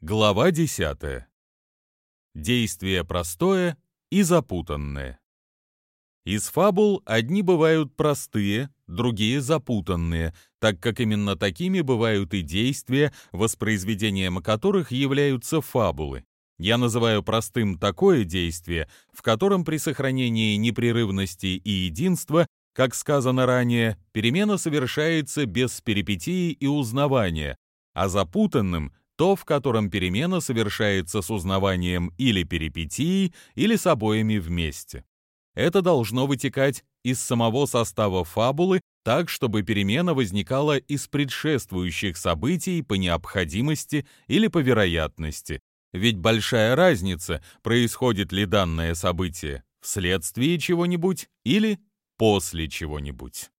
Глава 10. Действие простое и запутанное. Из фабул одни бывают простые, другие запутанные, так как именно такими бывают и действия, воспроизведением которых являются фабулы. Я называю простым такое действие, в котором при сохранении непрерывности и единства, как сказано ранее, перемена совершается без перипетии и узнавания, а запутанным то, в котором перемена совершается с узнаванием или перипетии, или с обоими вместе. Это должно вытекать из самого состава фабулы так, чтобы перемена возникала из предшествующих событий по необходимости или по вероятности. Ведь большая разница, происходит ли данное событие вследствие чего-нибудь или после чего-нибудь.